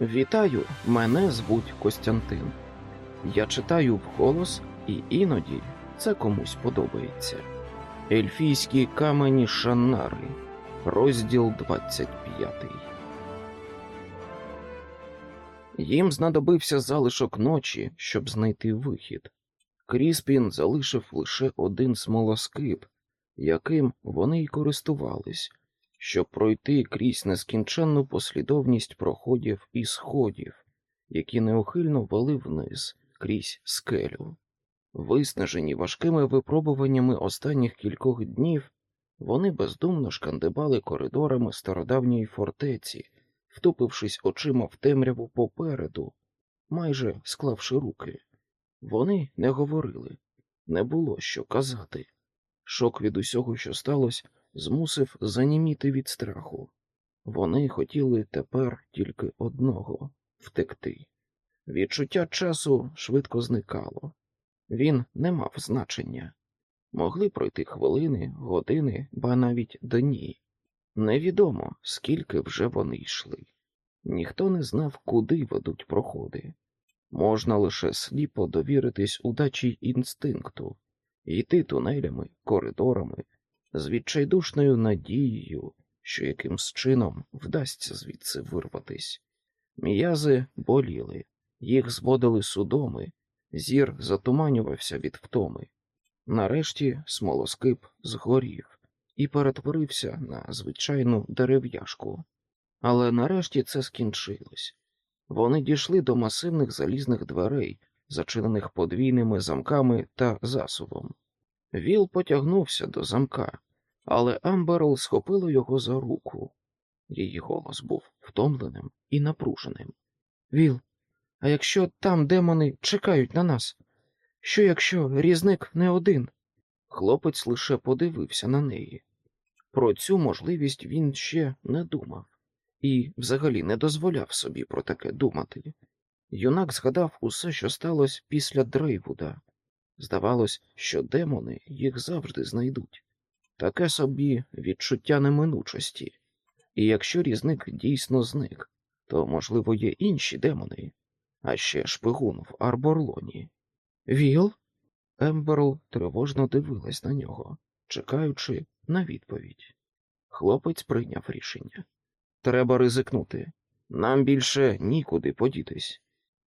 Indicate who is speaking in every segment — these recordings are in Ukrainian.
Speaker 1: Вітаю, мене звуть Костянтин. Я читаю вголос, і іноді це комусь подобається. Ельфійські камені Шаннари, розділ 25. Їм знадобився залишок ночі, щоб знайти вихід. Кріспін залишив лише один смолоскип, яким вони й користувались, щоб пройти крізь нескінченну послідовність проходів і сходів, які неухильно вели вниз крізь скелю. Виснажені важкими випробуваннями останніх кількох днів, вони бездумно шкандибали коридорами стародавньої фортеці, втупившись очима в темряву попереду, майже склавши руки. Вони не говорили, не було що казати. Шок від усього, що сталося, змусив заніміти від страху. Вони хотіли тепер тільки одного втекти. Відчуття часу швидко зникало. Він не мав значення. Могли пройти хвилини, години, ба навіть дні. Невідомо, скільки вже вони йшли. Ніхто не знав, куди ведуть проходи. Можна лише сліпо довіритись удачі інстинкту, йти тунелями, коридорами, з відчайдушною надією, що якимсь чином вдасться звідси вирватись. М'язи боліли, їх зводили судоми, зір затуманювався від втоми. Нарешті смолоскип згорів і перетворився на звичайну дерев'яшку. Але нарешті це скінчилось. Вони дійшли до масивних залізних дверей, зачинених подвійними замками та засувом. Віл потягнувся до замка, але Амберл схопила його за руку. Її голос був втомленим і напруженим. Віл, а якщо там демони чекають на нас? Що якщо різник не один? Хлопець лише подивився на неї. Про цю можливість він ще не думав і взагалі не дозволяв собі про таке думати. Юнак згадав усе, що сталося після Дрейвуда. Здавалось, що демони їх завжди знайдуть. Таке собі відчуття неминучості. І якщо різник дійсно зник, то, можливо, є інші демони, а ще шпигун в Арборлоні. Віл? Амберл тривожно дивилась на нього, чекаючи на відповідь. Хлопець прийняв рішення. Треба ризикнути. Нам більше нікуди подітись.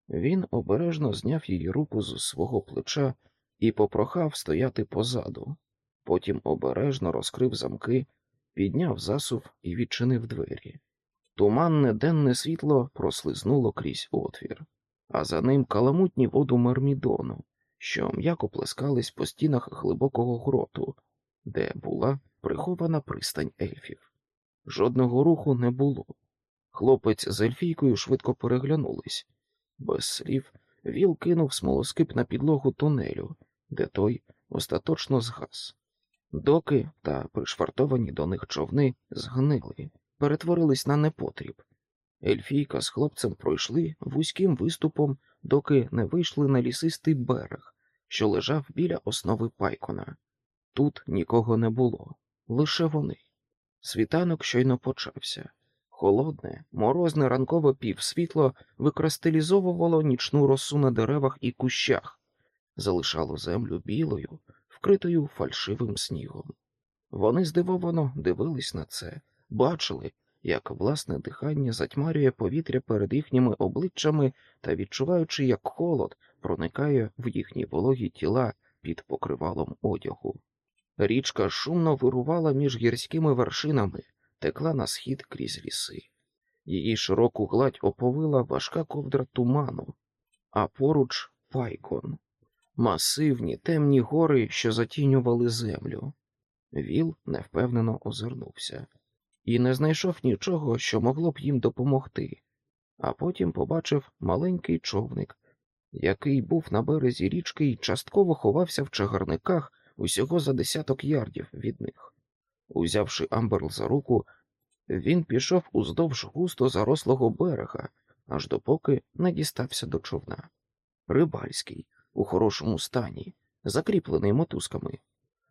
Speaker 1: Він обережно зняв її руку з свого плеча і попрохав стояти позаду. Потім обережно розкрив замки, підняв засув і відчинив двері. Туманне денне світло прослизнуло крізь отвір, а за ним каламутні воду Мермідону, що м'яко плескались по стінах глибокого гроту, де була прихована пристань ельфів. Жодного руху не було. Хлопець з ельфійкою швидко переглянулись. Без слів Віл кинув смолоскип на підлогу тунелю, де той остаточно згас. Доки та пришвартовані до них човни згнили, перетворились на непотріб. Ельфійка з хлопцем пройшли вузьким виступом, доки не вийшли на лісистий берег, що лежав біля основи пайкона. Тут нікого не було, лише вони. Світанок щойно почався. Холодне, морозне ранкове півсвітло викристалізовувало нічну росу на деревах і кущах, залишало землю білою, вкритою фальшивим снігом. Вони здивовано дивились на це, бачили, як власне дихання затьмарює повітря перед їхніми обличчями та відчуваючи, як холод проникає в їхні вологі тіла під покривалом одягу. Річка шумно вирувала між гірськими вершинами, текла на схід крізь ліси. Її широку гладь оповила важка ковдра туману, а поруч пайкон, масивні темні гори, що затінювали землю. Віл невпевнено озирнувся і не знайшов нічого, що могло б їм допомогти, а потім побачив маленький човник, який був на березі річки і частково ховався в чагарниках усього за десяток ярдів від них. Узявши Амберл за руку, він пішов уздовж густо зарослого берега, аж допоки не дістався до човна. Рибальський, у хорошому стані, закріплений мотузками.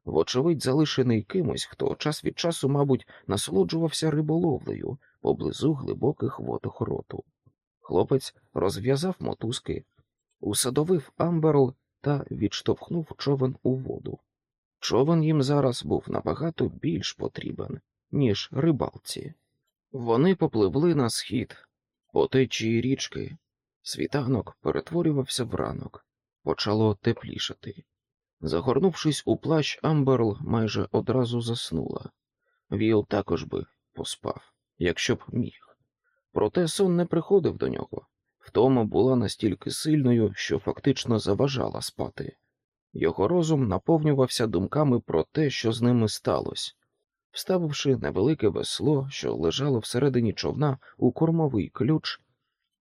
Speaker 1: Вочевидь, залишений кимось, хто час від часу, мабуть, насолоджувався риболовлею поблизу глибоких вод охороту. Хлопець розв'язав мотузки, усадовив Амберл та відштовхнув човен у воду. Човен їм зараз був набагато більш потрібен, ніж рибалці. Вони попливли на схід, по течії річки. Світанок перетворювався в ранок, почало теплішати. Загорнувшись у плащ, Амберл майже одразу заснула. Віл також би поспав, якщо б міг. Проте сон не приходив до нього. Втома була настільки сильною, що фактично заважала спати. Його розум наповнювався думками про те, що з ними сталося. Вставивши невелике весло, що лежало всередині човна у кормовий ключ,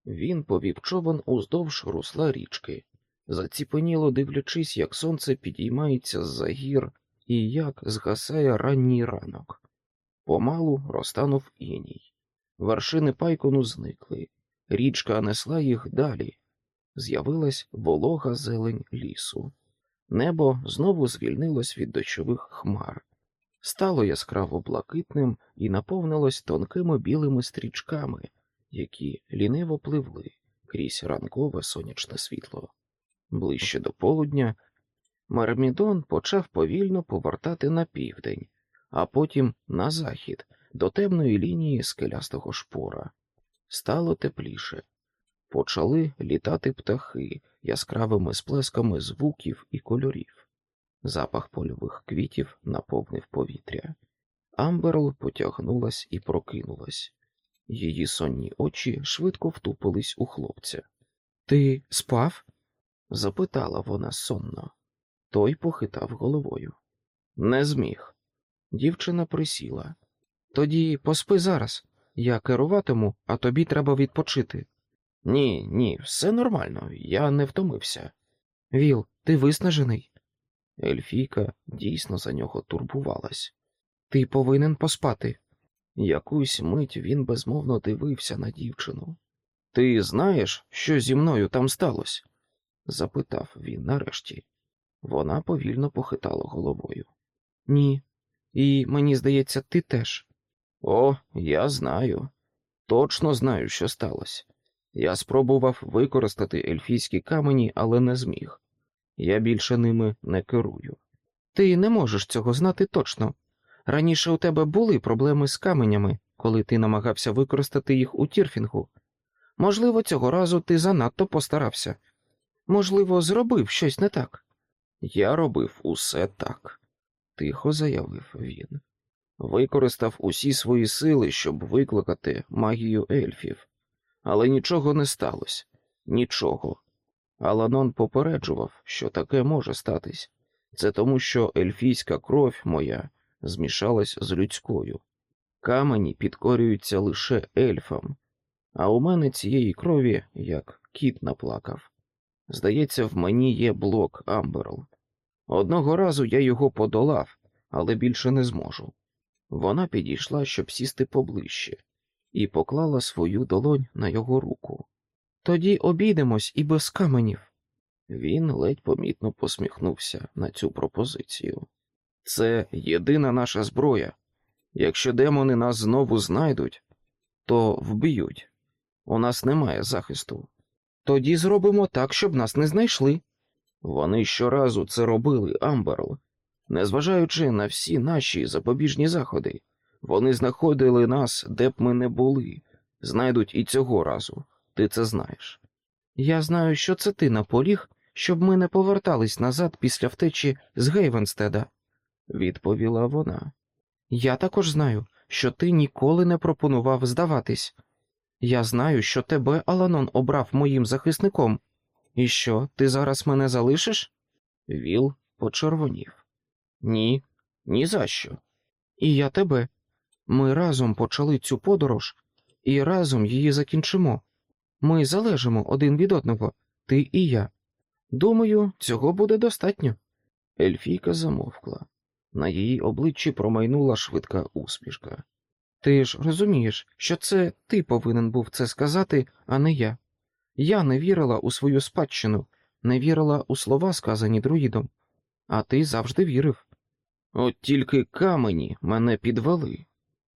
Speaker 1: він повів човен уздовж русла річки, заціпеніло дивлячись, як сонце підіймається з-за гір і як згасає ранній ранок. Помалу розтанув іній. Вершини пайкону зникли, річка несла їх далі. З'явилась волога зелень лісу. Небо знову звільнилось від дощових хмар, стало яскраво блакитним і наповнилось тонкими білими стрічками, які ліниво пливли крізь ранкове сонячне світло. Ближче до полудня Мармідон почав повільно повертати на південь, а потім на захід до темної лінії скелястого шпора. Стало тепліше. Почали літати птахи яскравими сплесками звуків і кольорів. Запах польових квітів наповнив повітря. Амберл потягнулась і прокинулась. Її сонні очі швидко втупились у хлопця. Ти спав? Запитала вона сонно. Той похитав головою. Не зміг. Дівчина присіла. Тоді поспи зараз. Я керуватиму, а тобі треба відпочити. Ні, ні, все нормально, я не втомився. Віл, ти виснажений. Ельфійка дійсно за нього турбувалась. Ти повинен поспати. Якусь мить він безмовно дивився на дівчину. Ти знаєш, що зі мною там сталося? Запитав він нарешті. Вона повільно похитала головою. Ні, і мені здається, ти теж. О, я знаю. Точно знаю, що сталося. Я спробував використати ельфійські камені, але не зміг. Я більше ними не керую. Ти не можеш цього знати точно. Раніше у тебе були проблеми з каменями, коли ти намагався використати їх у тірфінгу. Можливо, цього разу ти занадто постарався. Можливо, зробив щось не так. Я робив усе так, тихо заявив він. Використав усі свої сили, щоб викликати магію ельфів, але нічого не сталося, нічого. Аланон попереджував, що таке може статись. Це тому, що ельфійська кров моя змішалась з людською. Камені підкорюються лише ельфам, а у мене цієї крові як кіт наплакав. Здається, в мені є блок Амберл. Одного разу я його подолав, але більше не зможу. Вона підійшла, щоб сісти поближче, і поклала свою долонь на його руку. Тоді обійдемось і без каменів. Він ледь помітно посміхнувся на цю пропозицію. Це єдина наша зброя. Якщо демони нас знову знайдуть, то вб'ють. У нас немає захисту. Тоді зробимо так, щоб нас не знайшли. Вони щоразу це робили, Амберл. Незважаючи на всі наші запобіжні заходи, вони знаходили нас, де б ми не були, знайдуть і цього разу. Ти це знаєш. Я знаю, що це ти наполіг, щоб ми не повертались назад після втечі з Гейвенстеда, відповіла вона. Я також знаю, що ти ніколи не пропонував здаватись. Я знаю, що тебе Аланон обрав моїм захисником. І що, ти зараз мене залишиш? Віл почервонів. Ні, ні за що. І я тебе. Ми разом почали цю подорож і разом її закінчимо. Ми залежимо один від одного, ти і я. Думаю, цього буде достатньо. Ельфійка замовкла. На її обличчі промайнула швидка усмішка. Ти ж розумієш, що це ти повинен був це сказати, а не я. Я не вірила у свою спадщину, не вірила у слова, сказані друїдом, а ти завжди вірив. От тільки камені мене підвели,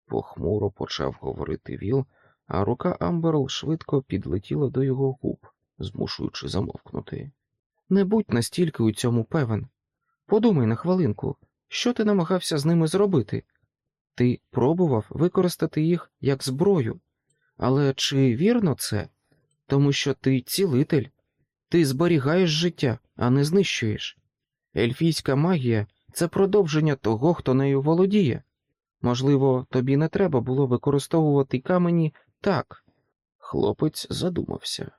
Speaker 1: похмуро почав говорити Віл, а рука Амберл швидко підлетіла до його губ, змушуючи замовкнути. Не будь настільки у цьому певен. Подумай на хвилинку, що ти намагався з ними зробити? Ти пробував використати їх як зброю, але чи вірно це? Тому що ти цілитель, ти зберігаєш життя, а не знищуєш. Ельфійська магія це продовження того, хто нею володіє. Можливо, тобі не треба було використовувати камені так. Хлопець задумався.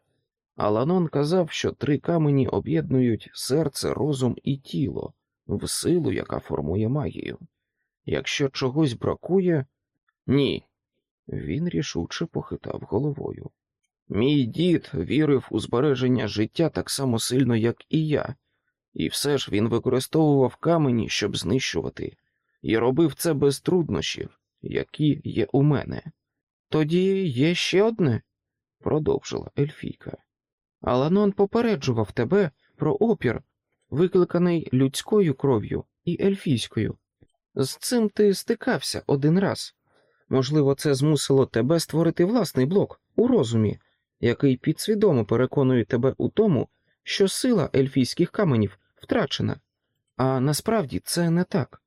Speaker 1: Аланон казав, що три камені об'єднують серце, розум і тіло в силу, яка формує магію. Якщо чогось бракує, ні. Він рішуче похитав головою. Мій дід вірив у збереження життя так само сильно, як і я, і все ж він використовував камені, щоб знищувати, і робив це без труднощів, які є у мене. Тоді є ще одне, продовжила Ельфійка. Аланон попереджував тебе про опір, викликаний людською кров'ю і ельфійською. З цим ти стикався один раз. Можливо, це змусило тебе створити власний блок у розумі, який підсвідомо переконує тебе у тому, що сила ельфійських каменів втрачена. А насправді це не так.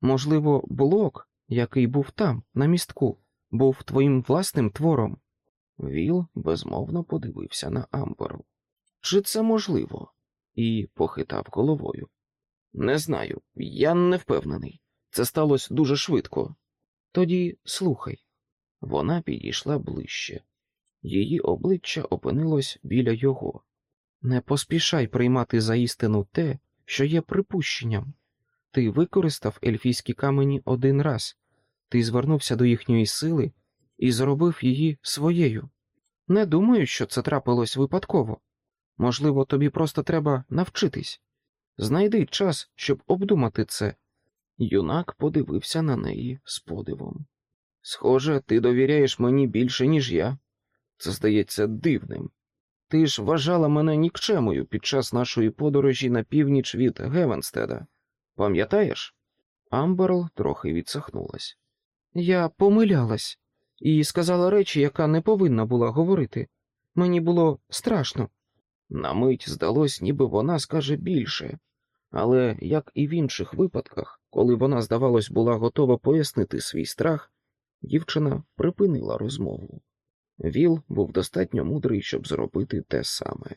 Speaker 1: Можливо, блок, який був там, на містку, був твоїм власним твором. Віл безмовно подивився на Амберу. Чи це можливо? і похитав головою. Не знаю, я не впевнений. Це сталося дуже швидко. Тоді слухай. Вона підійшла ближче. Її обличчя опинилось біля його. Не поспішай приймати за істину те, що є припущенням. Ти використав ельфійські камені один раз, ти звернувся до їхньої сили і зробив її своєю. Не думаю, що це трапилось випадково. Можливо, тобі просто треба навчитись. Знайди час, щоб обдумати це. Юнак подивився на неї з подивом. Схоже, ти довіряєш мені більше, ніж я. Це здається дивним. Ти ж вважала мене нікчемою під час нашої подорожі на північ від Гевенстеда. Пам'ятаєш? Амберл трохи відсахнулась. Я помилялась і сказала речі, які не повинна була говорити. Мені було страшно. На мить здалось, ніби вона скаже більше, але, як і в інших випадках, коли вона, здавалось, була готова пояснити свій страх, дівчина припинила розмову. Віл був достатньо мудрий, щоб зробити те саме.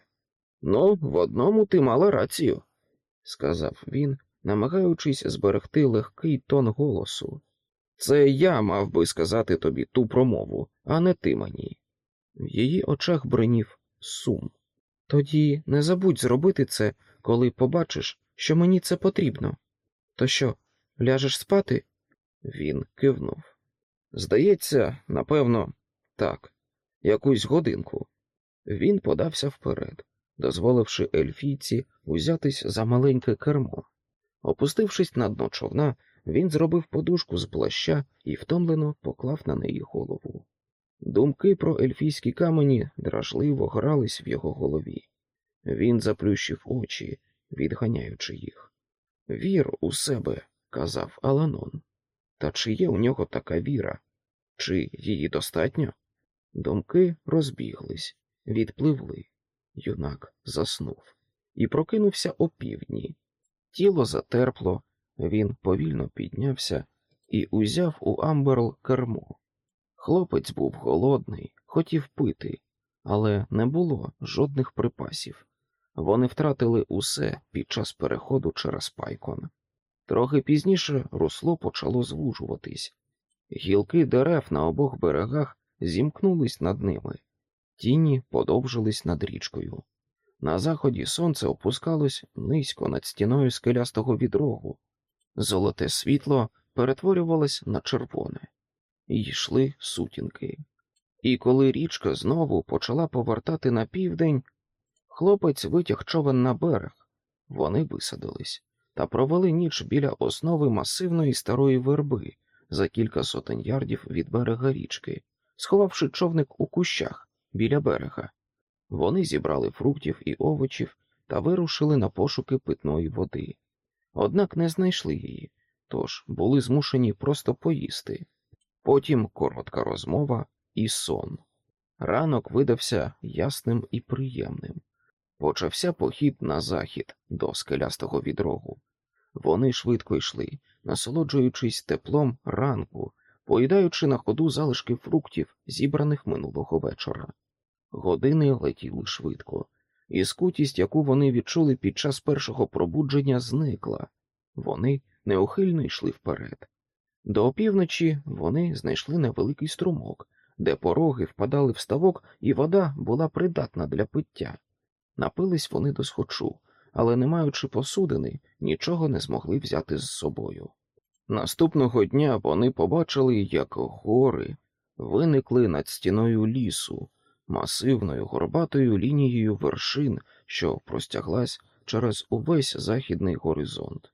Speaker 1: Ну, в одному ти мала рацію, сказав він, намагаючись зберегти легкий тон голосу. Це я мав би сказати тобі ту промову, а не ти мені. В її очах бринів сум. Тоді не забудь зробити це, коли побачиш, що мені це потрібно. То що, ляжеш спати? Він кивнув. Здається, напевно, так, якусь годинку. Він подався вперед, дозволивши ельфійці узятись за маленьке кермо. Опустившись на дно човна, він зробив подушку з плаща і втомлено поклав на неї голову. Думки про ельфійські камені дражливо грались в його голові. Він заплющив очі, відганяючи їх. Вір у себе, казав Аланон. Та чи є у нього така віра? Чи її достатньо? Думки розбіглись, відпливли. Юнак заснув і прокинувся опівдні. Тіло затерпло, він повільно піднявся і узяв у Амберл кермо. Хлопець був голодний, хотів пити, але не було жодних припасів. Вони втратили усе під час переходу через пайкон. Трохи пізніше русло почало звужуватись. Гілки дерев на обох берегах зімкнулись над ними, тіні подовжились над річкою. На заході сонце опускалось низько над стіною скелястого відрогу. Золоте світло перетворювалось на червоне, йшли сутінки. І коли річка знову почала повертати на південь, хлопець витяг човен на берег. Вони висадились та провели ніч біля основи масивної старої верби за кілька сотень ярдів від берега річки, сховавши човник у кущах біля берега. Вони зібрали фруктів і овочів та вирушили на пошуки питної води. Однак не знайшли її, тож були змушені просто поїсти. Потім коротка розмова, і сон. Ранок видався ясним і приємним. Почався похід на захід до скелястого відрогу. Вони швидко йшли, насолоджуючись теплом ранку, поїдаючи на ходу залишки фруктів, зібраних минулого вечора. Години летіли швидко, і скутість, яку вони відчули під час першого пробудження, зникла. Вони неухильно йшли вперед. До опівночі вони знайшли невеликий струмок, де пороги впадали в ставок, і вода була придатна для пиття. Напились вони до схочу, але, не маючи посудини, нічого не змогли взяти з собою. Наступного дня вони побачили, як гори виникли над стіною лісу, масивною горбатою лінією вершин, що простяглась через увесь західний горизонт.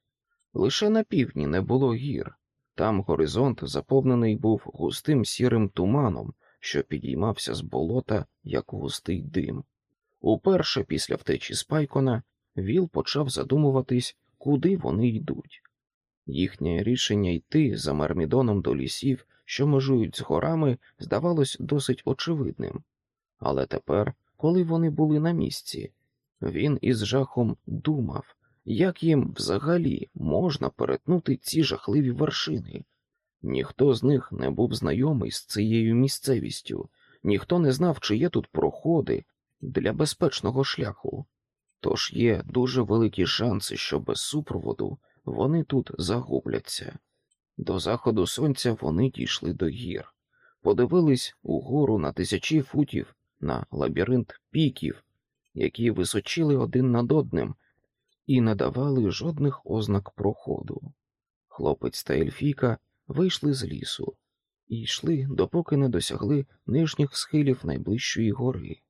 Speaker 1: Лише на півдні не було гір, там горизонт заповнений був густим сірим туманом, що підіймався з болота, як густий дим. Уперше після втечі Спайкона Віл почав задумуватись, куди вони йдуть. Їхнє рішення йти за Мармідоном до лісів, що межують з горами, здавалось досить очевидним. Але тепер, коли вони були на місці, він із жахом думав, як їм взагалі можна перетнути ці жахливі вершини. Ніхто з них не був знайомий з цією місцевістю, ніхто не знав, чи є тут проходи для безпечного шляху. Тож є дуже великі шанси, що без супроводу вони тут загубляться. До заходу сонця вони дійшли до гір, подивились угору на тисячі футів на лабіринт піків, які височили один над одним і не давали жодних ознак проходу. Хлопець та Ельфійка вийшли з лісу і йшли, допоки не досягли нижніх схилів найближчої гори.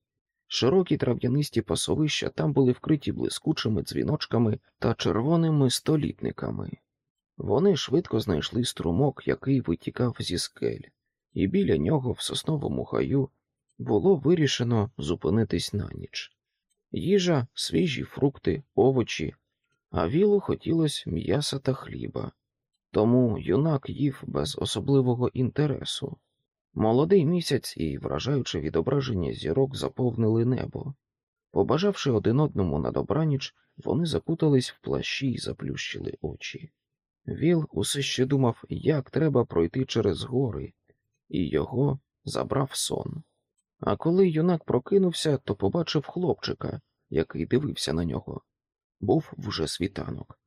Speaker 1: Широкі трав'янисті пасовища там були вкриті блискучими дзвіночками та червоними столітниками. Вони швидко знайшли струмок, який витікав зі скель, і біля нього, в сосновому гаю, було вирішено зупинитись на ніч. Їжа, свіжі фрукти, овочі, а вілу хотілося м'яса та хліба. Тому юнак їв без особливого інтересу. Молодий місяць і вражаюче відображення зірок заповнили небо. Побажавши один одному на добраніч, вони закутались в плащі й заплющили очі. Віл усе ще думав, як треба пройти через гори, і його забрав сон. А коли юнак прокинувся, то побачив хлопчика, який дивився на нього. Був вже світанок.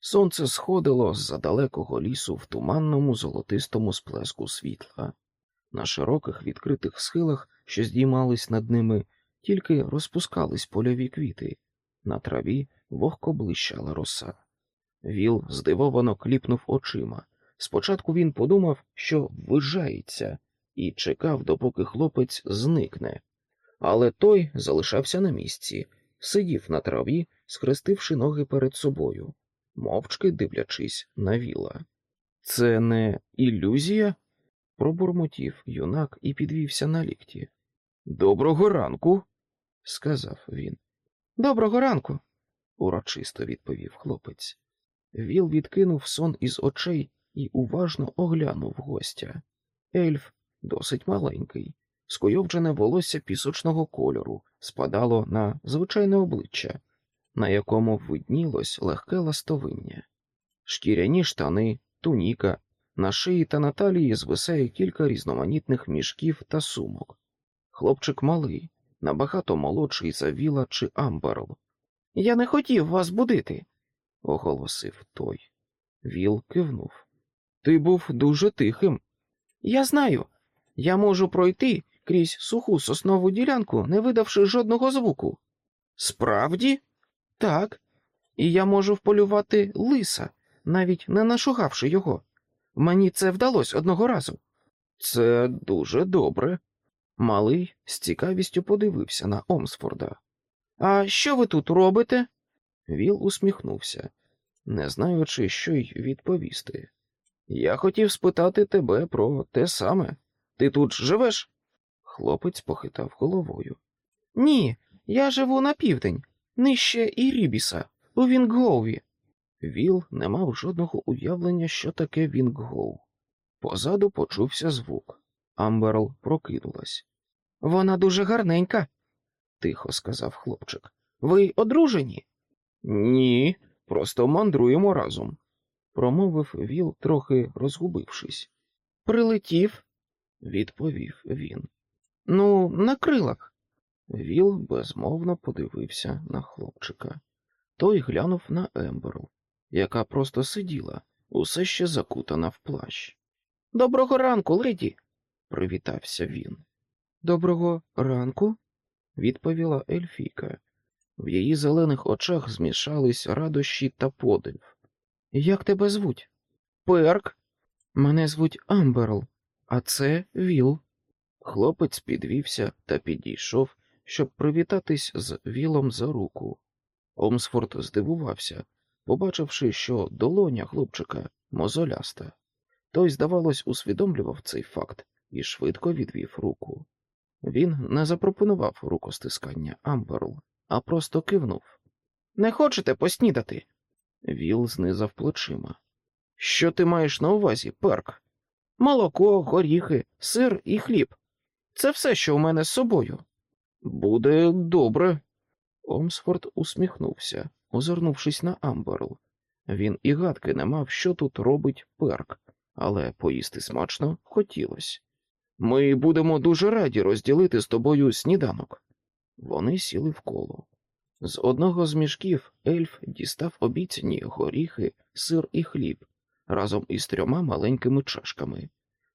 Speaker 1: Сонце сходило з-за далекого лісу в туманному золотистому сплеску світла. На широких відкритих схилах, що здіймались над ними, тільки розпускались польові квіти, на траві вогко блищала роса. Віл здивовано кліпнув очима. Спочатку він подумав, що ввижається, і чекав, допоки хлопець зникне. Але той залишався на місці, сидів на траві, схрестивши ноги перед собою, мовчки дивлячись на віла. Це не ілюзія? Пробурмотів юнак і підвівся на лікті. Доброго ранку, сказав він. Доброго ранку, урочисто відповів хлопець. Віл відкинув сон із очей і уважно оглянув гостя. Ельф досить маленький, скойовджене волосся пісочного кольору спадало на звичайне обличчя, на якому виднілось легке ластовиння, шкіряні штани, туніка, на шиї та на талії звисає кілька різноманітних мішків та сумок. Хлопчик малий, набагато молодший за Віла чи Амберл. Я не хотів вас будити, оголосив той. Віл кивнув. Ти був дуже тихим. Я знаю. Я можу пройти крізь суху соснову ділянку, не видавши жодного звуку. Справді? Так. І я можу вполювати лиса, навіть не нашугавши його. Мені це вдалося одного разу. Це дуже добре. Малий з цікавістю подивився на Омсфорда. А що ви тут робите? Віл усміхнувся, не знаючи, що й відповісти. Я хотів спитати тебе про те саме. Ти тут живеш? Хлопець похитав головою. Ні, я живу на південь, нижче Ірібіса, у Вінггові. Віл не мав жодного уявлення, що таке Вінггоу. Позаду почувся звук. Амберл прокинулась.
Speaker 2: Вона дуже гарненька,
Speaker 1: тихо сказав хлопчик.
Speaker 2: Ви одружені?
Speaker 1: Ні, просто мандруємо разом, промовив Віл, трохи розгубившись.
Speaker 2: Прилетів,
Speaker 1: відповів він.
Speaker 2: Ну, на крилах.
Speaker 1: Віл безмовно подивився на хлопчика. Той глянув на Амберл, яка просто сиділа, усе ще закутана в плащ.
Speaker 2: Доброго ранку, леді,
Speaker 1: привітався він.
Speaker 2: Доброго ранку,
Speaker 1: відповіла Ельфійка. В її зелених очах змішались радощі та подив.
Speaker 2: Як тебе звуть?
Speaker 1: Перк.
Speaker 2: Мене звуть Амберл, а це Віл.
Speaker 1: Хлопець підвівся та підійшов, щоб привітатись з Вілом за руку. Омсфорд здивувався, побачивши, що долоня хлопчика мозоляста. Той, здавалось, усвідомлював цей факт і швидко відвів руку. Він не запропонував рукостискання Амберл, а просто кивнув.
Speaker 2: Не хочете поснідати?
Speaker 1: Віл знизав плечима. Що ти маєш на увазі, Перк?
Speaker 2: Молоко, горіхи, сир і хліб. Це все, що у мене з собою.
Speaker 1: Буде добре. Омсфорд усміхнувся, озирнувшись на Амберл. Він і гадки не мав, що тут робить Перк, але поїсти смачно хотілося. Ми будемо дуже раді розділити з тобою сніданок. Вони сіли в коло. З одного з мішків ельф дістав обіцяні горіхи, сир і хліб разом із трьома маленькими чашками.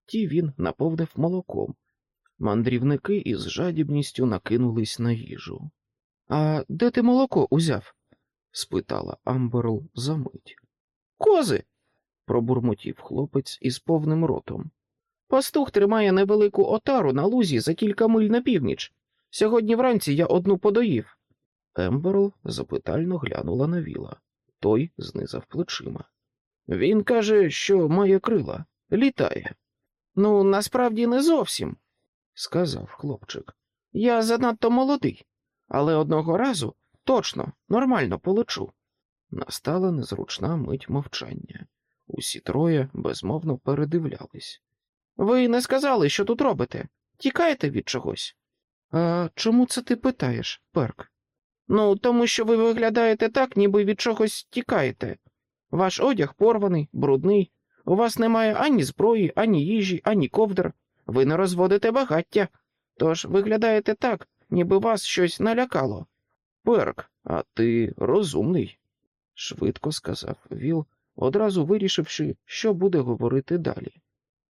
Speaker 1: Ті він наповнив молоком. Мандрівники із жадібністю накинулись на їжу.
Speaker 2: А де ти молоко узяв?
Speaker 1: Спитала Амберл за мить.
Speaker 2: Кози.
Speaker 1: пробурмотів хлопець із повним ротом.
Speaker 2: Пастух тримає невелику отару на лузі за кілька миль на північ. Сьогодні вранці я одну подоїв.
Speaker 1: Амберл запитально глянула на Віла. Той знизав плечима. Він каже, що має крила, літає.
Speaker 2: Ну, насправді не зовсім,
Speaker 1: сказав хлопчик.
Speaker 2: Я занадто молодий, але одного разу точно нормально полечу.
Speaker 1: Настала незручна мить мовчання. Усі троє безмовно передивлялись.
Speaker 2: Ви не сказали, що тут робите. Тікаєте від чогось?
Speaker 1: А чому це ти питаєш, Перк?
Speaker 2: Ну, тому що ви виглядаєте так, ніби від чогось тікаєте. Ваш одяг порваний, брудний. У вас немає ані зброї, ані їжі, ані ковдр. Ви не розводите багаття. Тож виглядаєте так, ніби вас щось налякало.
Speaker 1: Перк, а ти розумний, швидко сказав Віл, одразу вирішивши, що буде говорити далі.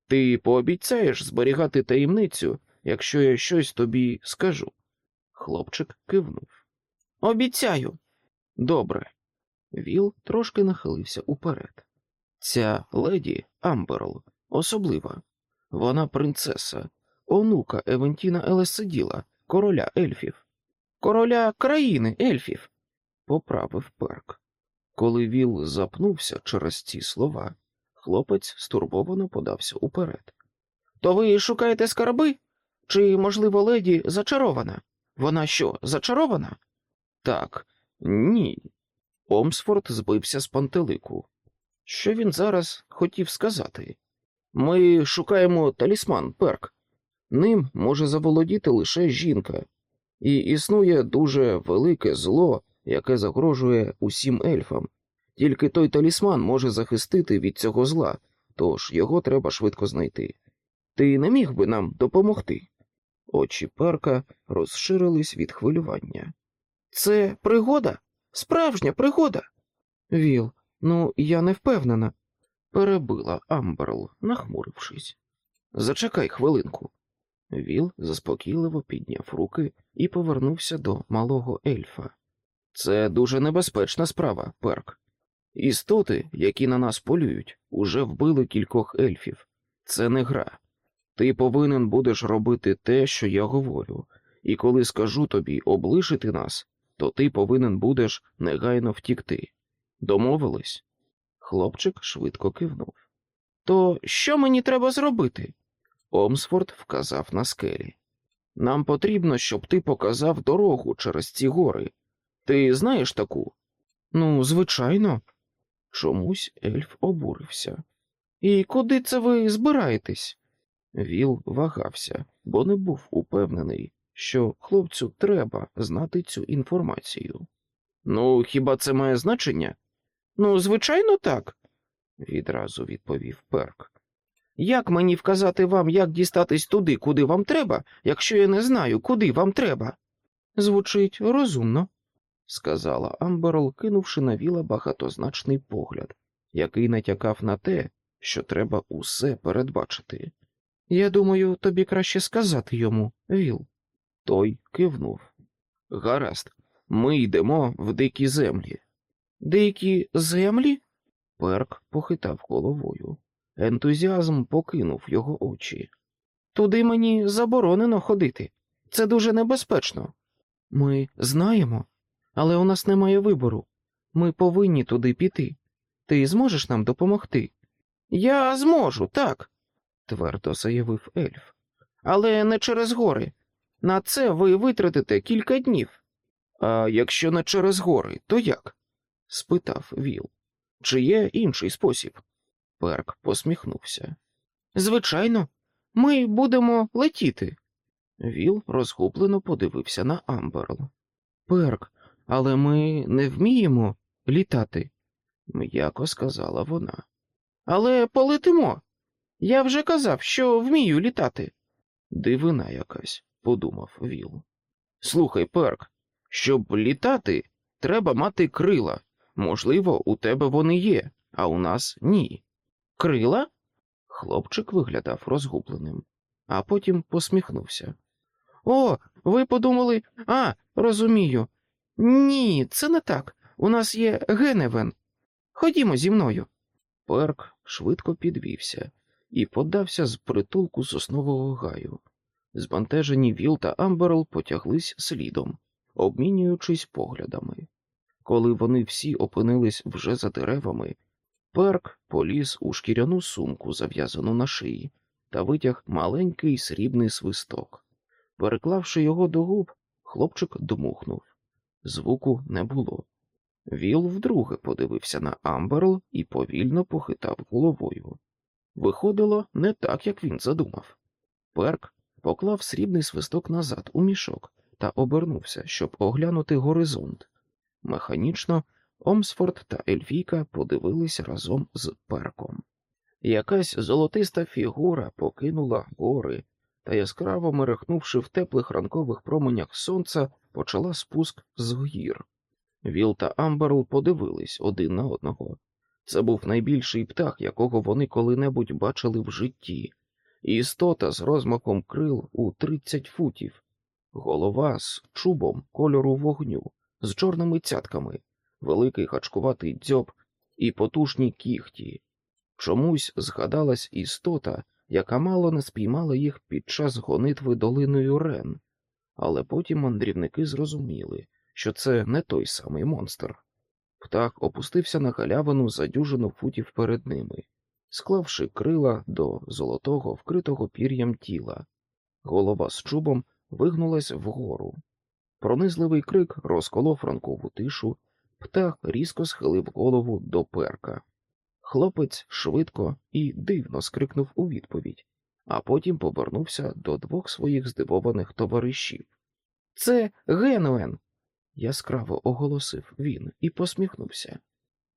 Speaker 1: Ти пообіцяєш зберігати таємницю, якщо я щось тобі скажу. Хлопчик кивнув.
Speaker 2: Обіцяю.
Speaker 1: Добре. Віл трошки нахилився уперед. Ця леді Амберл особлива. Вона принцеса, онука Евентіна Елеседіла, короля ельфів.
Speaker 2: Короля країни ельфів,
Speaker 1: поправив Перк. Коли Віл запнувся через ці слова, хлопець стурбовано подався уперед.
Speaker 2: То ви шукаєте скарби? Чи, можливо, леді зачарована? Вона що, зачарована?
Speaker 1: Так, ні. Омсфорд збився з пантелику. Що він зараз хотів сказати? Ми шукаємо талісман, перк. Ним може заволодіти лише жінка, і існує дуже велике зло, яке загрожує усім ельфам. Тільки той талісман може захистити від цього зла, тож його треба швидко знайти. Ти не міг би нам допомогти? Очі Перка розширились від хвилювання.
Speaker 2: Це пригода? Справжня пригода.
Speaker 1: Віл, ну я не впевнена, перебила Амберл, нахмурившись. Зачекай хвилинку. Віл заспокійливо підняв руки і повернувся до малого ельфа. Це дуже небезпечна справа, Перк. Істоти, які на нас полюють, уже вбили кількох ельфів. Це не гра. Ти повинен будеш робити те, що я говорю, і коли скажу тобі облишити нас, то ти повинен будеш негайно втікти. Домовились? Хлопчик швидко кивнув.
Speaker 2: То що мені треба зробити?
Speaker 1: Омсфорд вказав на скелі. Нам потрібно, щоб ти показав дорогу через ці гори. Ти знаєш таку?
Speaker 2: Ну, звичайно.
Speaker 1: Чомусь ельф обурився.
Speaker 2: І куди це ви збираєтесь?
Speaker 1: Віл вагався, бо не був упевнений, що хлопцю треба знати цю інформацію.
Speaker 2: Ну, хіба це має значення? Ну, звичайно, так,
Speaker 1: відразу відповів Перк.
Speaker 2: Як мені вказати вам, як дістатись туди, куди вам треба, якщо я не знаю, куди вам треба? Звучить розумно,
Speaker 1: сказала Амберл, кинувши на Віла багатозначний погляд, який натякав на те, що треба усе передбачити.
Speaker 2: Я думаю, тобі краще сказати йому, Віл.
Speaker 1: Той кивнув. Гаразд, ми йдемо в дикі землі.
Speaker 2: Дикі землі?
Speaker 1: Перк похитав головою. Ентузіазм покинув його очі.
Speaker 2: Туди мені заборонено ходити. Це дуже небезпечно. Ми знаємо, але у нас немає вибору. Ми повинні туди піти. Ти зможеш нам допомогти? Я зможу, так,
Speaker 1: твердо заявив ельф.
Speaker 2: Але не через гори. На це ви витратите кілька днів.
Speaker 1: А якщо не через гори, то як? спитав Віл. Чи є інший спосіб? Перк посміхнувся.
Speaker 2: Звичайно, ми будемо летіти.
Speaker 1: Віл розгублено подивився на Амберл.
Speaker 2: Перк, але ми не вміємо літати,
Speaker 1: м'яко сказала вона.
Speaker 2: Але полетимо. Я вже казав, що вмію літати.
Speaker 1: Дивина якась, подумав Віл. Слухай, Перк, щоб літати, треба мати крила. Можливо, у тебе вони є, а у нас ні.
Speaker 2: Крила?
Speaker 1: Хлопчик виглядав розгубленим, а потім посміхнувся.
Speaker 2: О, ви подумали, а, розумію. Ні, це не так. У нас є Геневен. Ходімо зі мною.
Speaker 1: Перк швидко підвівся і подався з притулку соснового гаю. Збантежені Віл та Амберл потяглись слідом, обмінюючись поглядами. Коли вони всі опинились вже за деревами, Перк поліз у шкіряну сумку, зав'язану на шиї, та витяг маленький срібний свисток. Приклавши його до губ, хлопчик дмухнув. Звуку не було. Віл вдруге подивився на Амберл і повільно похитав головою. Виходило не так, як він задумав. Перк поклав срібний свисток назад у мішок та обернувся, щоб оглянути горизонт. Механічно Омсфорд та Ельфійка подивились разом з Перком. Якась золотиста фігура покинула гори та, яскраво мерехнувши в теплих ранкових променях сонця, почала спуск з гір. Віл та Амберл подивились один на одного. Це був найбільший птах, якого вони коли-небудь бачили в житті, істота з розмахом крил у 30 футів, голова з чубом кольору вогню, з чорними цятками, великий гачкуватий дзьоб і потужні кіхті. Чомусь згадалась істота, яка мало не спіймала їх під час гонитви долиною Рен, але потім мандрівники зрозуміли, що це не той самий монстр. Птах опустився на галявину за дюжину футів перед ними, склавши крила до золотого, вкритого пір'ям тіла. Голова з чубом вигнулась вгору. Пронизливий крик розколов ранкову тишу, птах різко схилив голову до перка. Хлопець швидко і дивно скрикнув у відповідь, а потім повернувся до двох своїх здивованих товаришів.
Speaker 2: Це Генуен,
Speaker 1: яскраво оголосив він і посміхнувся.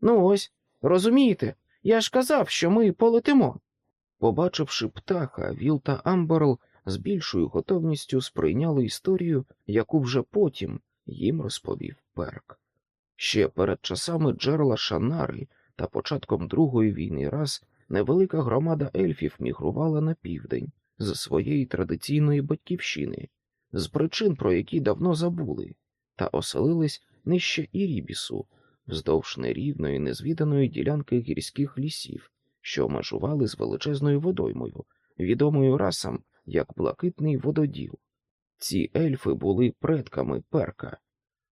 Speaker 2: Ну ось, розумієте, я ж казав, що ми полетимо.
Speaker 1: Побачивши птаха, Віл та Амберл з більшою готовністю сприйняли історію, яку вже потім їм розповів Перк. Ще перед часами Джерла Шаннари та початком Другої війни рас невелика громада ельфів мігрувала на південь з своєї традиційної батьківщини, з причин, про які давно забули, та оселились нижче Ірібісу, вздовж нерівної, незвіданої ділянки гірських лісів, що межували з величезною водоймою, відомою расам як блакитний вододіл. Ці ельфи були предками перка.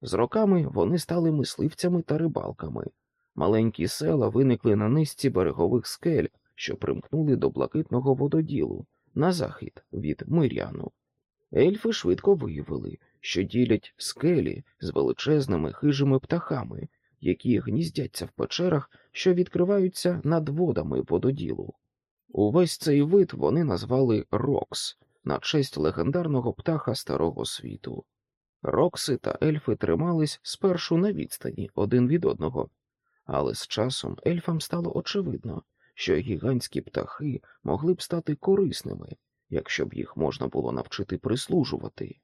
Speaker 1: З роками вони стали мисливцями та рибалками. Маленькі села виникли на низці берегових скель, що примкнули до блакитного вододілу на захід від Миряну. Ельфи швидко виявили, що ділять скелі з величезними хижими птахами, які гніздяться в печерах, що відкриваються над водами вододілу. Увесь цей вид вони назвали Рокс на честь легендарного птаха Старого світу. Рокси та ельфи тримались спершу на відстані один від одного, але з часом ельфам стало очевидно, що гігантські птахи могли б стати корисними, якщо б їх можна було навчити прислужувати.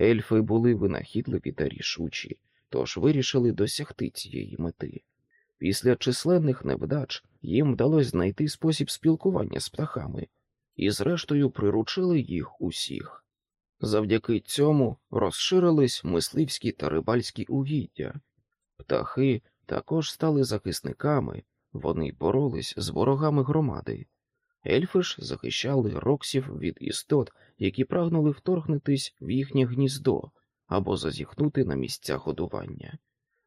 Speaker 1: Ельфи були винахідливі та рішучі, тож вирішили досягти цієї мети. Після численних невдач їм вдалося знайти спосіб спілкування з птахами, і, зрештою, приручили їх усіх. Завдяки цьому розширились мисливські та рибальські угіддя. Птахи також стали захисниками, вони боролись з ворогами громади. Ельфи ж захищали роксів від істот, які прагнули вторгнутись в їхнє гніздо або зазіхнути на місця годування.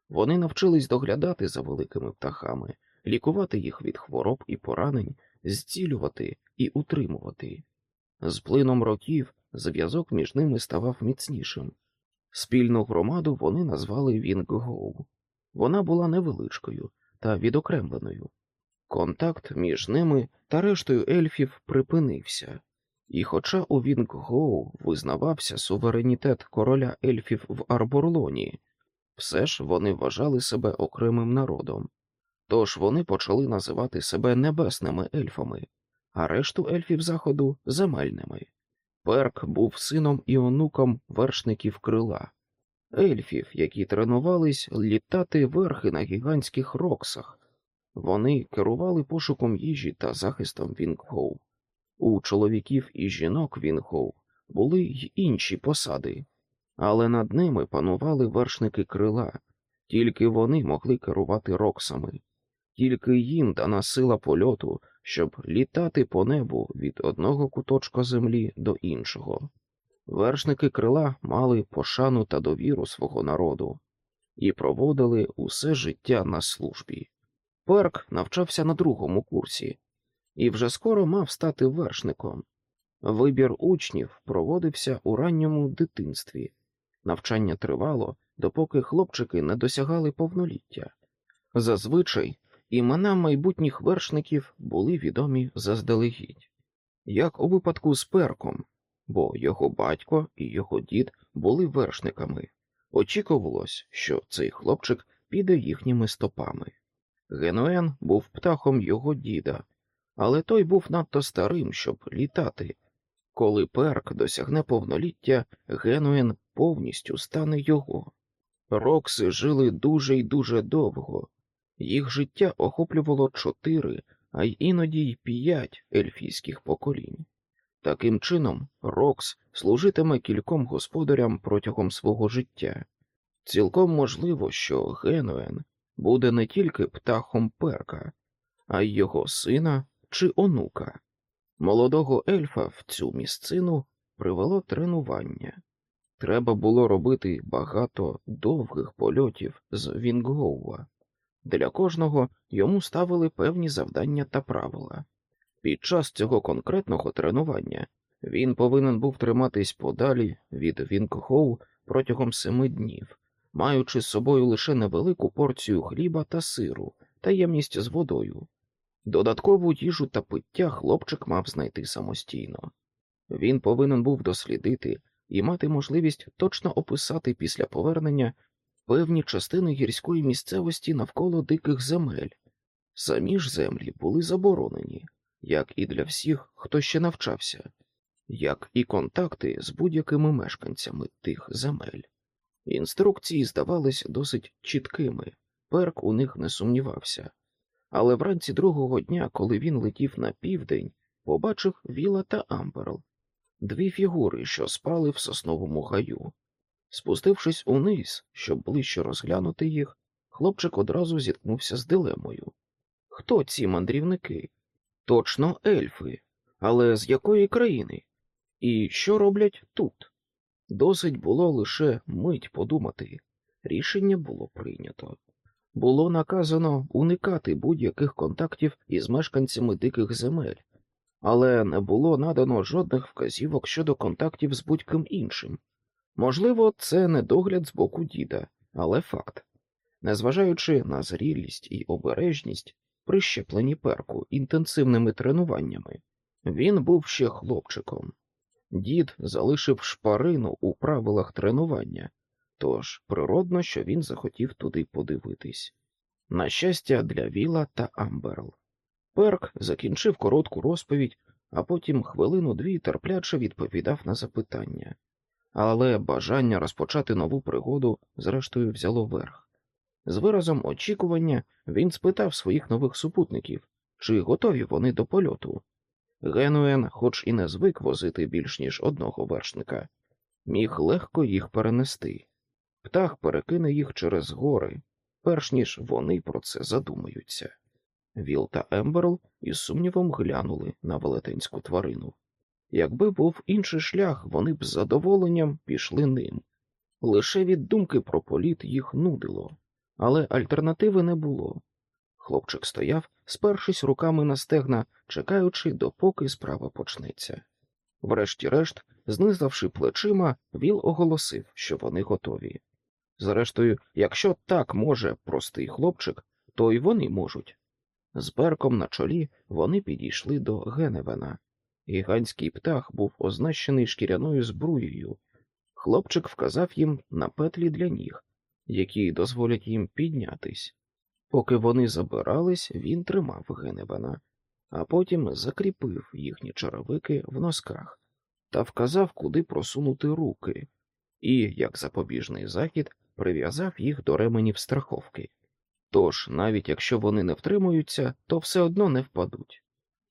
Speaker 1: Вони навчились доглядати за великими птахами, лікувати їх від хвороб і поранень, зцілювати і утримувати. З плином років зв'язок між ними ставав міцнішим. Спільну громаду вони назвали Вінггоу. Вона була невеличкою та відокремленою. Контакт між ними та рештою ельфів припинився, і, хоча у Вінггоу визнавався суверенітет короля ельфів в Арборлоні, все ж вони вважали себе окремим народом. Тож вони почали називати себе небесними ельфами, а решту ельфів заходу земельними. Перк був сином і онуком вершників крила, ельфів, які тренувались літати верхи на гігантських роксах. Вони керували пошуком їжі та захистом Вінгхоу. У чоловіків і жінок Вінгхоу були й інші посади, але над ними панували вершники крила, тільки вони могли керувати роксами, тільки їм дана сила польоту, щоб літати по небу від одного куточка землі до іншого. Вершники крила мали пошану та довіру свого народу і проводили усе життя на службі. Перк навчався на другому курсі і вже скоро мав стати вершником. Вибір учнів проводився у ранньому дитинстві. Навчання тривало, допоки хлопчики не досягали повноліття. Зазвичай імена майбутніх вершників були відомі заздалегідь, як у випадку з перком, бо його батько і його дід були вершниками. Очікувалось, що цей хлопчик піде їхніми стопами. Генуен був птахом його діда, але той був надто старим, щоб літати. Коли перк досягне повноліття, Генуен повністю стане його. Рокси жили дуже й дуже довго, їх життя охоплювало чотири, а й іноді й п'ять ельфійських поколінь. Таким чином, Рокс служитиме кільком господарям протягом свого життя. Цілком можливо, що Генуен буде не тільки птахом перка, а й його сина чи онука. Молодого ельфа в цю місцину привело тренування. Треба було робити багато довгих польотів з Вінгоуа. Для кожного йому ставили певні завдання та правила. Під час цього конкретного тренування він повинен був триматись подалі від Вінггоу протягом семи днів, маючи з собою лише невелику порцію хліба та сиру та ємність з водою. Додаткову їжу та пиття хлопчик мав знайти самостійно. Він повинен був дослідити і мати можливість точно описати після повернення певні частини гірської місцевості навколо диких земель. Самі ж землі були заборонені, як і для всіх, хто ще навчався, як і контакти з будь-якими мешканцями тих земель. Інструкції здавались досить чіткими, Перк у них не сумнівався. Але вранці другого дня, коли він летів на південь, побачив Віла та Амберл, дві фігури, що спали в сосновому гаю. Спустившись униз, щоб ближче розглянути їх, хлопчик одразу зіткнувся з дилемою. Хто ці мандрівники? Точно ельфи, але з якої країни? І що роблять тут? Досить було лише мить подумати. Рішення було прийнято. Було наказано уникати будь-яких контактів із мешканцями диких земель, але не було надано жодних вказівок щодо контактів з будь-ким іншим. Можливо, це не догляд з боку діда, але факт. Незважаючи на зрілість і обережність, прищеплені Перку інтенсивними тренуваннями. Він був ще хлопчиком. Дід залишив шпарину у правилах тренування, тож природно, що він захотів туди подивитись. На щастя, для Віла та Амберл. Перк закінчив коротку розповідь, а потім хвилину-дві терпляче відповідав на запитання. Але бажання розпочати нову пригоду, зрештою, взяло верх. З виразом очікування він спитав своїх нових супутників, чи готові вони до польоту. Генуен, хоч і не звик возити більш ніж одного вершника, міг легко їх перенести. Птах перекине їх через гори, перш ніж вони про це задумаються. Віл та Емберл із сумнівом глянули на велетенську тварину. Якби був інший шлях, вони б з задоволенням пішли ним. Лише від думки про політ їх нудило, але альтернативи не було. Хлопчик стояв, спершись руками на стегна, чекаючи, допоки справа почнеться. Врешті-решт, знизавши плечима, Віл оголосив, що вони готові. Зрештою, якщо так може простий хлопчик, то й вони можуть. З берком на чолі вони підійшли до Геневена. Гігантський птах був означений шкіряною збруєю. Хлопчик вказав їм на петлі для ніг, які дозволять їм піднятись. Поки вони забирались, він тримав Геневена, а потім закріпив їхні черевики в носках та вказав, куди просунути руки, і, як запобіжний захід, прив'язав їх до ременів страховки. Тож, навіть якщо вони не втримуються, то все одно не впадуть.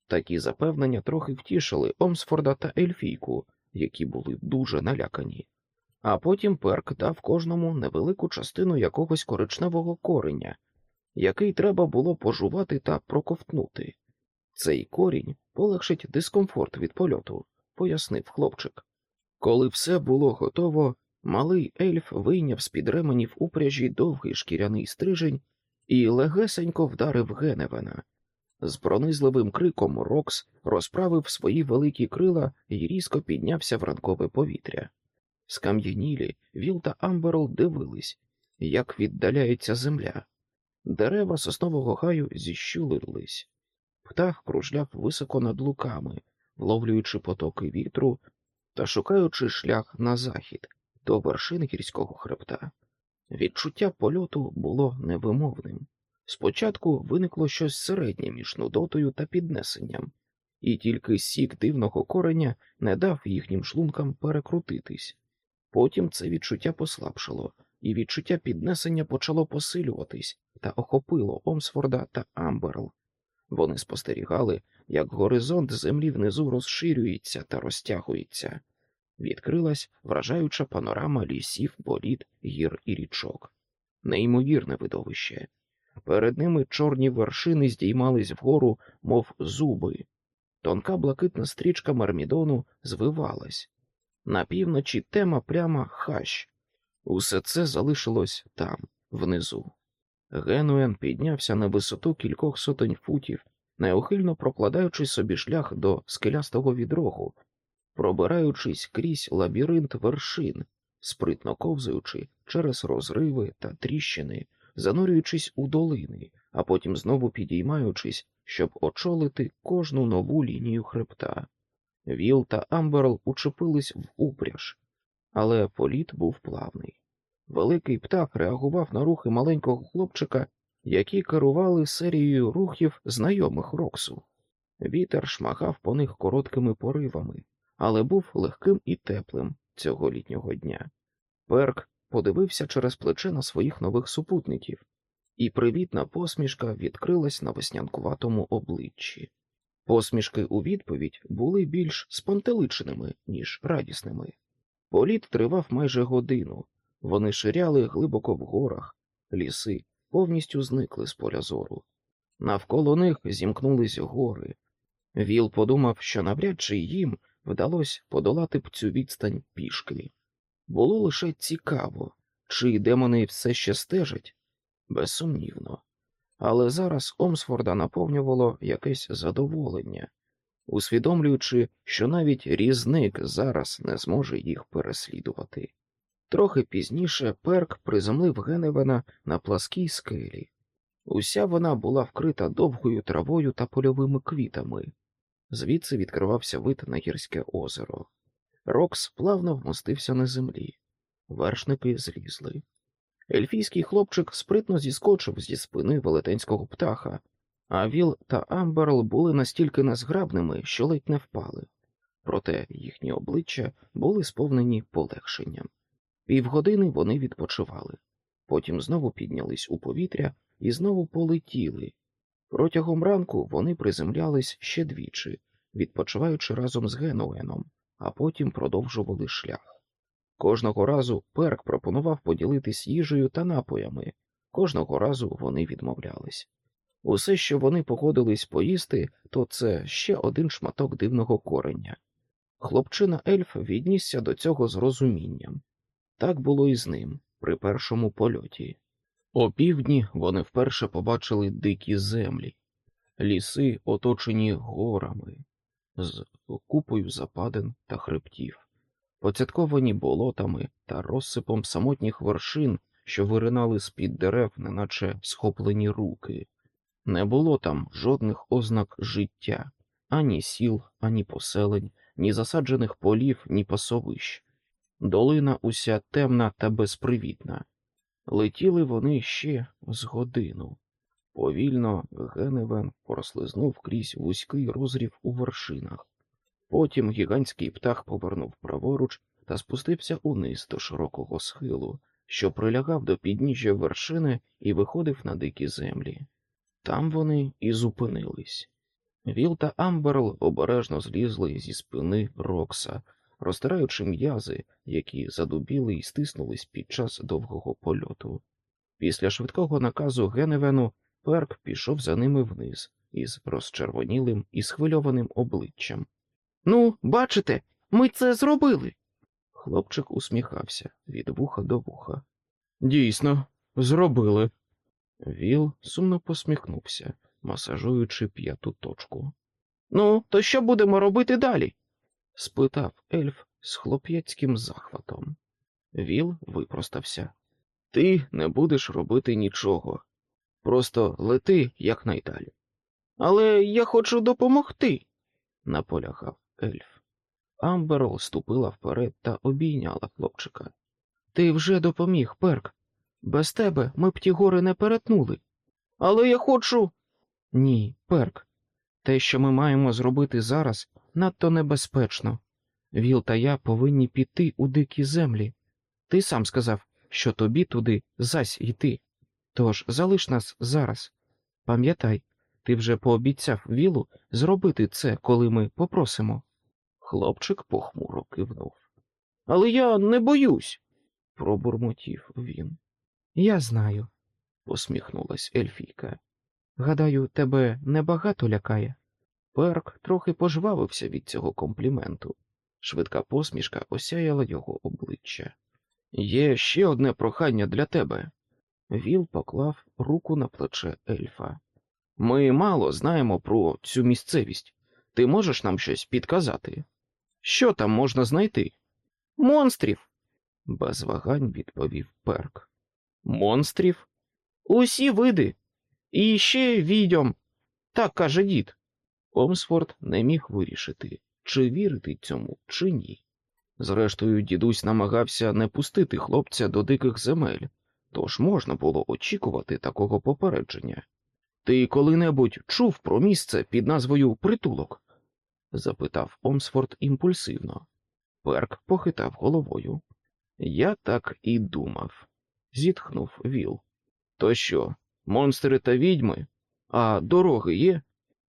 Speaker 1: Такі запевнення трохи втішили Омсфорда та Ельфійку, які були дуже налякані. А потім перк дав кожному невелику частину якогось коричневого кореня, який треба було пожувати та проковтнути. Цей корінь полегшить дискомфорт від польоту, пояснив хлопчик. Коли все було готово, малий ельф вийняв з під ременів упряжі довгий шкіряний стрижень і легесенько вдарив Геневена. З пронизливим криком Рокс розправив свої великі крила і різко піднявся в ранкове повітря. Скам'янілі Віл та Амберл дивились, як віддаляється земля. Дерева соснового гаю зіщулились. Птах кружляв високо над луками, вловлюючи потоки вітру та шукаючи шлях на захід до вершин гірського хребта. Відчуття польоту було невимовним. Спочатку виникло щось середнє між нудотою та піднесенням, і тільки сік дивного кореня не дав їхнім шлункам перекрутитись. Потім це відчуття послабшало, і відчуття піднесення почало посилюватись та охопило Омсфорда та Амберл. Вони спостерігали, як горизонт землі внизу розширюється та розтягується. Відкрилась вражаюча панорама лісів, боліт, гір і річок. Неймовірне видовище. Перед ними чорні вершини здіймались вгору, мов зуби. Тонка блакитна стрічка Мармідону звивалась. На півночі тема прямо хащ. Усе це залишилось там, внизу. Генуен піднявся на висоту кількох сотень футів, неохильно прокладаючи собі шлях до скелястого відрогу, пробираючись крізь лабіринт вершин, спритно ковзаючи через розриви та тріщини, занурюючись у долини, а потім знову підіймаючись, щоб очолити кожну нову лінію хребта. Віл та Амберл учепились в упряж, але політ був плавний. Великий птах реагував на рухи маленького хлопчика, які керували серією рухів знайомих Роксу. Вітер шмагав по них короткими поривами, але був легким і теплим цього літнього дня. Перк подивився через плече на своїх нових супутників, і привітна посмішка відкрилась на веснянкуватому обличчі. Посмішки у відповідь були більш спантеличеними, ніж радісними. Політ тривав майже годину, вони ширяли глибоко в горах, ліси повністю зникли з поля зору. Навколо них зімкнулись гори. Віл подумав, що навряд чи їм вдалося подолати б цю відстань пішки. Було лише цікаво, чи демони все ще стежать? Безсумнівно. Але зараз Омсфорда наповнювало якесь задоволення, усвідомлюючи, що навіть різник зараз не зможе їх переслідувати. Трохи пізніше перк приземлив Геневена на пласкій скелі. Уся вона була вкрита довгою травою та польовими квітами. Звідси відкривався вид на гірське озеро. Рокс плавно вмостився на землі. Вершники злізли. Ельфійський хлопчик спритно зіскочив зі спини велетенського птаха, а Віл та Амберл були настільки незграбними, що ледь не впали. Проте їхні обличчя були сповнені полегшенням. Півгодини вони відпочивали, потім знову піднялись у повітря і знову полетіли. Протягом ранку вони приземлялись ще двічі, відпочиваючи разом з Генуеном, а потім продовжували шлях. Кожного разу перк пропонував поділитись їжею та напоями, кожного разу вони відмовлялись. Усе, що вони погодились поїсти, то це ще один шматок дивного кореня. Хлопчина ельф віднісся до цього з розумінням. Так було і з ним при першому польоті. О півдні вони вперше побачили дикі землі, ліси, оточені горами, з купою западин та хребтів, поцятковані болотами та розсипом самотніх вершин, що виринали з-під дерев, неначе схоплені руки. Не було там жодних ознак життя, ані сіл, ані поселень, ні засаджених полів, ні пасовищ. Долина уся темна та безпривітна. Летіли вони ще з годину. Повільно Геневен прослизнув крізь вузький розрів у вершинах. Потім гігантський птах повернув праворуч та спустився униз до широкого схилу, що прилягав до підніжжя вершини і виходив на дикі землі. Там вони і зупинились. Віл та Амберл обережно злізли зі спини Рокса, розтираючи м'язи, які задубіли і стиснулись під час довгого польоту. Після швидкого наказу Геневену Перк пішов за ними вниз із розчервонілим і схвильованим обличчям.
Speaker 2: Ну, бачите, ми це зробили.
Speaker 1: Хлопчик усміхався від вуха до вуха. Дійсно, зробили. Віл сумно посміхнувся, масажуючи п'яту точку.
Speaker 2: Ну, то що будемо робити далі?
Speaker 1: спитав ельф з хлоп'яцьким захватом. Віл випростався. Ти не будеш робити нічого. Просто лети якнайдалі.
Speaker 2: Але я хочу допомогти,
Speaker 1: наполягав ельф. Амберл ступила вперед та обійняла хлопчика.
Speaker 2: Ти вже допоміг, Перк. Без тебе ми б ті гори не перетнули. Але я хочу. Ні, перк. Те, що ми маємо зробити зараз, надто небезпечно. Віл та я повинні піти у дикі землі. Ти сам сказав, що тобі туди зась йти. Тож залиш нас зараз. Пам'ятай, ти вже пообіцяв Вілу зробити це, коли ми попросимо.
Speaker 1: Хлопчик похмуро кивнув.
Speaker 2: Але я не боюсь,
Speaker 1: пробурмотів він.
Speaker 2: Я знаю,
Speaker 1: посміхнулась Ельфійка.
Speaker 2: Гадаю, тебе небагато лякає.
Speaker 1: Перк трохи пожвавився від цього компліменту. Швидка посмішка осяяла його обличчя. Є ще одне прохання для тебе. Віл поклав руку на плече ельфа. Ми мало знаємо про цю місцевість. Ти можеш нам щось підказати? Що там можна знайти?
Speaker 2: Монстрів,
Speaker 1: без вагань відповів перк. Монстрів?
Speaker 2: Усі види. І ще відьом. Так каже дід.
Speaker 1: Омсфорд не міг вирішити, чи вірити цьому, чи ні. Зрештою, дідусь намагався не пустити хлопця до диких земель, тож можна було очікувати такого попередження. Ти коли-небудь чув про місце під назвою Притулок? запитав Омсфорд імпульсивно. Перк похитав головою. Я так і думав, зітхнув Віл. То що, монстри та відьми? А дороги є?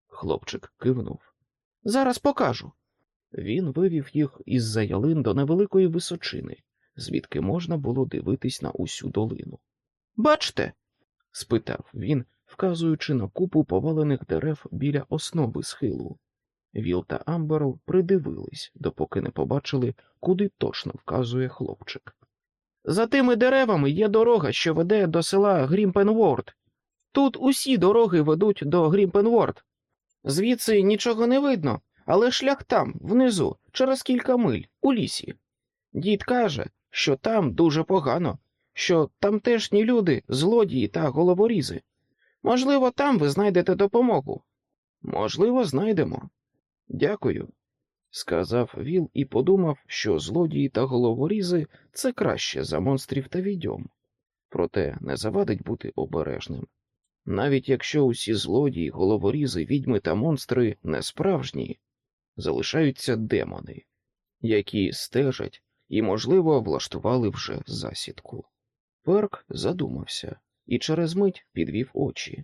Speaker 1: Хлопчик кивнув.
Speaker 2: Зараз покажу.
Speaker 1: Він вивів їх із за ялин до невеликої височини, звідки можна було дивитись на усю долину.
Speaker 2: Бачте?
Speaker 1: спитав він, вказуючи на купу повалених дерев біля основи схилу. Віл та Амберл придивились, допоки не побачили, куди точно вказує хлопчик.
Speaker 2: За тими деревами є дорога, що веде до села Грімпенворд. Тут усі дороги ведуть до Грімпенворд. Звідси нічого не видно, але шлях там, внизу, через кілька миль, у лісі. Дід каже, що там дуже погано, що тамтешні люди злодії та головорізи. Можливо, там ви знайдете допомогу.
Speaker 1: Можливо, знайдемо. Дякую, сказав Віл і подумав, що злодії та головорізи це краще за монстрів та відьом. Проте не завадить бути обережним. Навіть якщо усі злодії, головорізи, відьми та монстри не справжні, залишаються демони, які стежать і, можливо, влаштували вже засідку. Перк задумався і через мить підвів очі.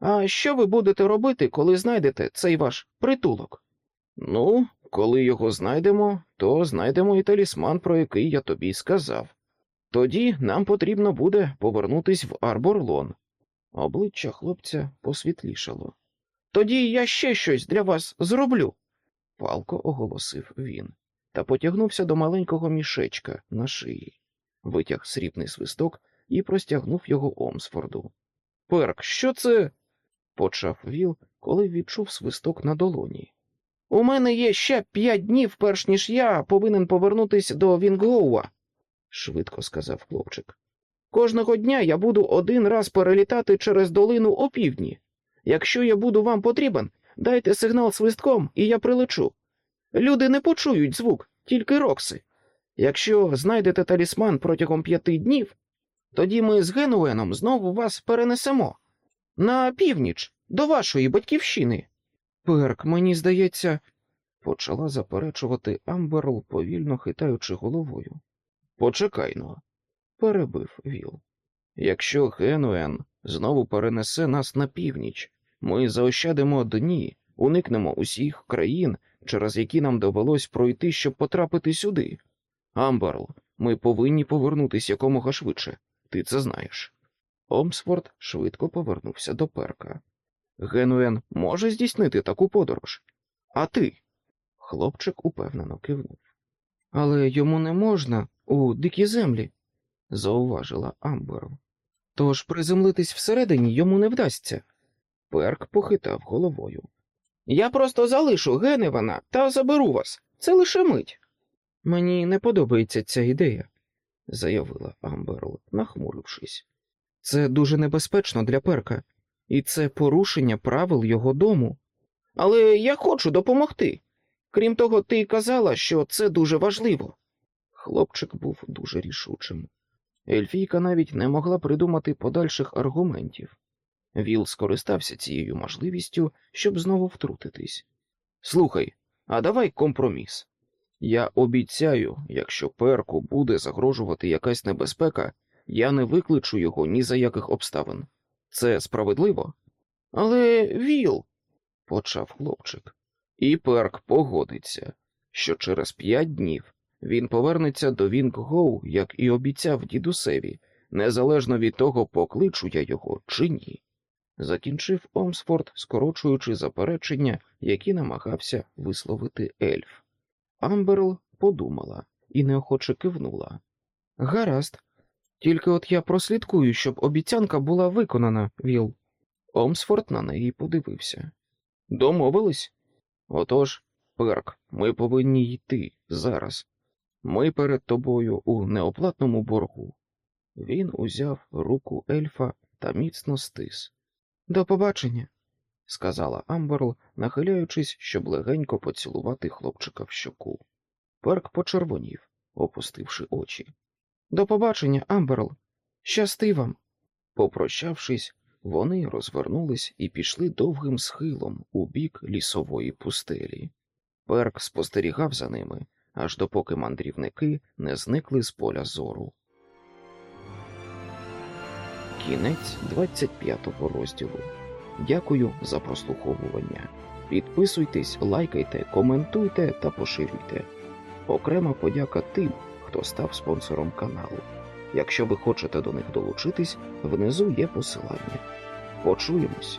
Speaker 2: А що ви будете робити, коли знайдете цей ваш притулок?
Speaker 1: Ну, коли його знайдемо, то знайдемо і талісман, про який я тобі сказав. Тоді нам потрібно буде повернутись в Арборлон. Обличчя хлопця посвітлішало.
Speaker 2: Тоді я ще щось для вас зроблю.
Speaker 1: Палко оголосив він та потягнувся до маленького мішечка на шиї, витяг срібний свисток і простягнув його Омсфорду. Перк, що це? почав Віл, коли відчув свисток на долоні.
Speaker 2: У мене є ще п'ять днів, перш ніж я повинен повернутись до Вінгоуа,
Speaker 1: швидко сказав хлопчик.
Speaker 2: Кожного дня я буду один раз перелітати через долину опівдні. Якщо я буду вам потрібен, дайте сигнал свистком, і я прилечу. Люди не почують звук, тільки рокси. Якщо знайдете талісман протягом п'яти днів, тоді ми з Генуеном знову вас перенесемо на північ, до вашої батьківщини.
Speaker 1: Перк, мені здається, почала заперечувати Амберл, повільно хитаючи головою. Почекай-но, перебив Віл. Якщо Генуен знову перенесе нас на північ, ми заощадимо дні, уникнемо усіх країн, через які нам довелось пройти, щоб потрапити сюди. Амберл, ми повинні повернутися якомога швидше. Ти це знаєш. Омсфорд швидко повернувся до Перка. Генуен може здійснити таку подорож. А ти? Хлопчик упевнено кивнув.
Speaker 2: Але йому не можна у дикі землі,
Speaker 1: зауважила Амберл.
Speaker 2: Тож приземлитись всередині йому не вдасться.
Speaker 1: Перк похитав головою.
Speaker 2: Я просто залишу Геневана та заберу вас. Це лише мить. Мені не подобається ця ідея,
Speaker 1: заявила Амберл, нахмурившись.
Speaker 2: Це дуже небезпечно для перка, і це порушення правил його дому. Але я хочу допомогти. Крім того, ти казала, що це дуже важливо.
Speaker 1: Хлопчик був дуже рішучим. Ельфійка навіть не могла придумати подальших аргументів. Віл скористався цією можливістю, щоб знову втрутитись. Слухай, а давай компроміс. Я обіцяю, якщо перку буде загрожувати якась небезпека, я не викличу його ні за яких обставин. Це справедливо?
Speaker 2: Але Віл,
Speaker 1: почав хлопчик, і Перк погодиться, що через п'ять днів він повернеться до Вінггоу, як і обіцяв дідусеві, незалежно від того, покличу я його чи ні. Закінчив Омсфорд, скорочуючи заперечення, які намагався висловити ельф. Амберл подумала і неохоче кивнула.
Speaker 2: Гаразд, тільки от я прослідкую, щоб обіцянка була виконана, Віл.
Speaker 1: Омсфорд на неї подивився. Домовились? Отож, Перк, ми повинні йти зараз. Ми перед тобою у неоплатному боргу. Він узяв руку ельфа та міцно стис.
Speaker 2: До побачення,
Speaker 1: сказала Амберл, нахиляючись, щоб легенько поцілувати хлопчика в щоку. Перк почервонів, опустивши очі.
Speaker 2: До побачення, Амберл. Щасти вам.
Speaker 1: Попрощавшись, вони розвернулись і пішли довгим схилом у бік лісової пустелі. Перк спостерігав за ними, аж допоки мандрівники не зникли з поля зору. Кінець 25 розділу. Дякую за прослуховування. Підписуйтесь, лайкайте, коментуйте та поширюйте. Окрема подяка тим, хто став спонсором каналу. Якщо ви хочете до них долучитись, внизу є посилання. Почуємось!